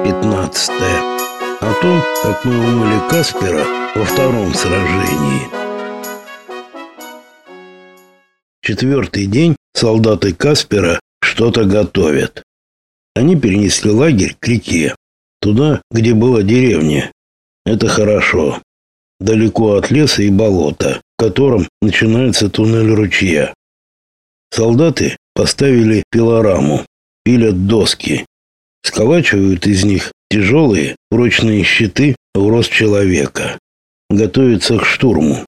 Глава 15. О том, как мы умыли Каспера во втором сражении. Четвертый день солдаты Каспера что-то готовят. Они перенесли лагерь к реке, туда, где была деревня. Это хорошо. Далеко от леса и болота, в котором начинается туннель ручья. Солдаты поставили пилораму, пилят доски, сколачивают из них тяжелые прочные щиты в рост человека. Готовятся к штурму.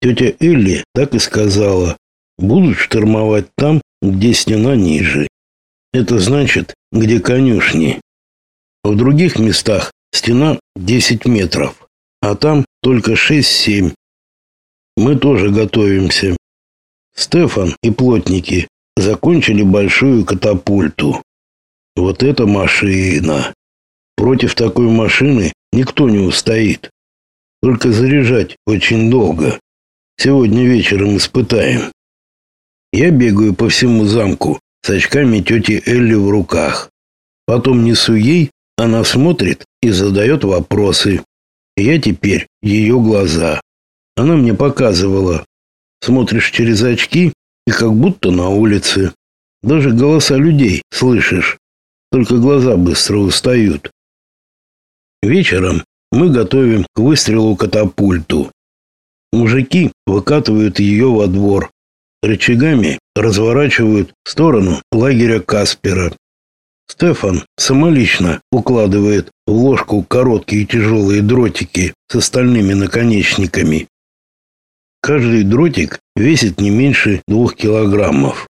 Тетя Элли так и сказала, будут штурмовать там, где стена ниже. Это значит, где конюшни. В других местах стена 10 метров, а там только 6-7. Мы тоже готовимся. Стефан и плотники закончили большую катапульту. Вот эта машина. Против такой машины никто не устоит. Только заряжать очень долго. Сегодня вечером испытаем. Я бегаю по всему замку с очками тети Элли в руках. Потом несу ей, она смотрит и задает вопросы. Я теперь ее глаза. Она мне показывала. Смотришь через очки и как будто на улице. Даже голоса людей слышишь. Только глаза быстро устают. Вечером мы готовим к выстрелу катапульту. Мужики выкатывают ее во двор. Рычагами разворачивают в сторону лагеря Каспера. Стефан самолично укладывает в ложку короткие тяжелые дротики с остальными наконечниками. Каждый дротик весит не меньше двух килограммов.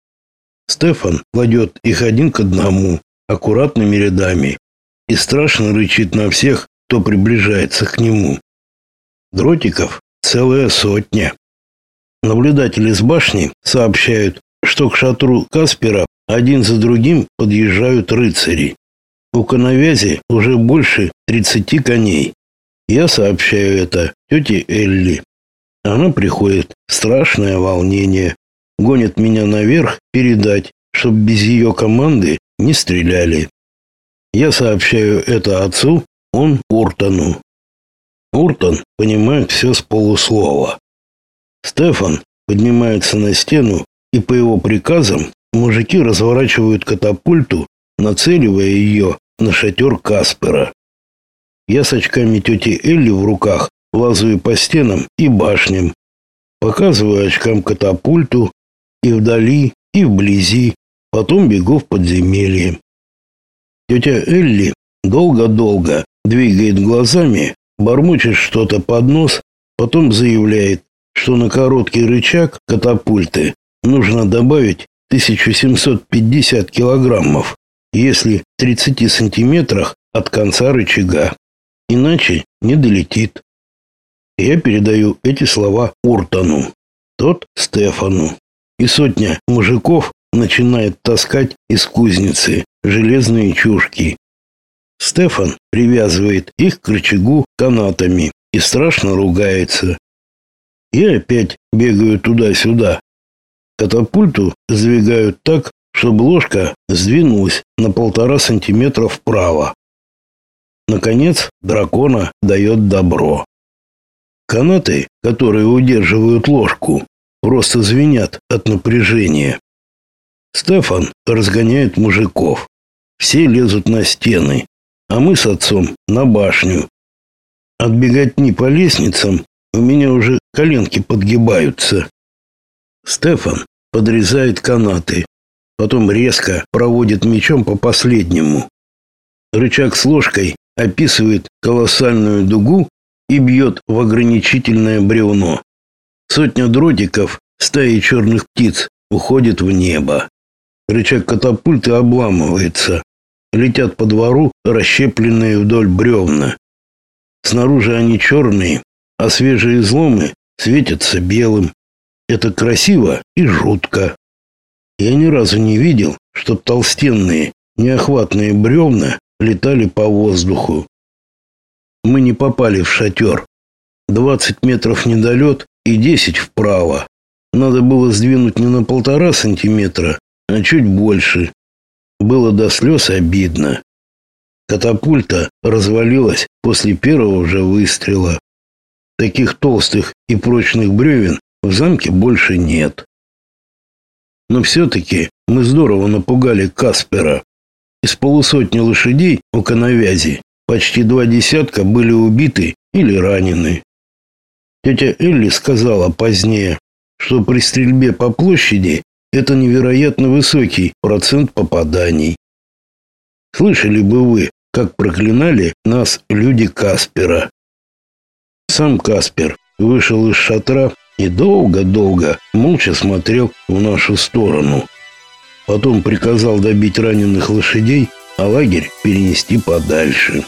Стефан кладет их один к одному, аккуратными рядами и страшно рычит на всех, кто приближается к нему. Дротиков целая сотня. Наблюдатели с башни сообщают, что к шатру Каспера один за другим подъезжают рыцари. У коновязи уже больше 30 коней. Я сообщаю это тете Элли. Она приходит страшное волнение, гонит меня наверх передать, чтобы без ее команды не стреляли. Я сообщаю это отцу, он Уртону. Уртон понимает все с полуслова. Стефан поднимается на стену, и по его приказам мужики разворачивают катапульту, нацеливая ее на шатер Каспера. Я с очками тети Элли в руках лазаю по стенам и башням, показываю очкам катапульту и вдали, и вблизи, Потом бегу в подземелье. Тетя Элли долго-долго двигает глазами, бормочет что-то под нос, потом заявляет, что на короткий рычаг катапульты нужно добавить 1750 килограммов, если в 30 сантиметрах от конца рычага. Иначе не долетит. Я передаю эти слова Уртону, тот Стефану. И сотня мужиков начинает таскать из кузницы железные чушки. Стефан привязывает их к рычагу канатами и страшно ругается. Я опять бегаю туда-сюда. Катапульту сдвигают так, чтобы ложка сдвинулась на полтора сантиметра вправо. Наконец, дракона дает добро. Канаты, которые удерживают ложку, просто звенят от напряжения. Стефан разгоняет мужиков. Все лезут на стены, а мы с отцом на башню. Отбегать не по лестницам, у меня уже коленки подгибаются. Стефан подрезает канаты, потом резко проводит мечом по последнему. Рычаг с ложкой описывает колоссальную дугу и бьет в ограничительное бревно. Сотня дротиков стаи черных птиц уходит в небо. Рычаг катапульты обламывается. Летят по двору расщепленные вдоль бревна. Снаружи они черные, а свежие изломы светятся белым. Это красиво и жутко. Я ни разу не видел, чтоб толстенные, неохватные бревна летали по воздуху. Мы не попали в шатер. Двадцать метров недолет и десять вправо. Надо было сдвинуть не на полтора сантиметра, а чуть больше. Было до слез обидно. Катапульта развалилась после первого же выстрела. Таких толстых и прочных бревен в замке больше нет. Но все-таки мы здорово напугали Каспера. Из полусотни лошадей у коновязи почти два десятка были убиты или ранены. Тетя Элли сказала позднее, что при стрельбе по площади это невероятно высокий процент попаданий. Слышали бы вы, как проклинали нас люди Каспера. Сам Каспер вышел из шатра и долго-долго молча смотрел в нашу сторону. Потом приказал добить раненых лошадей, а лагерь перенести подальше.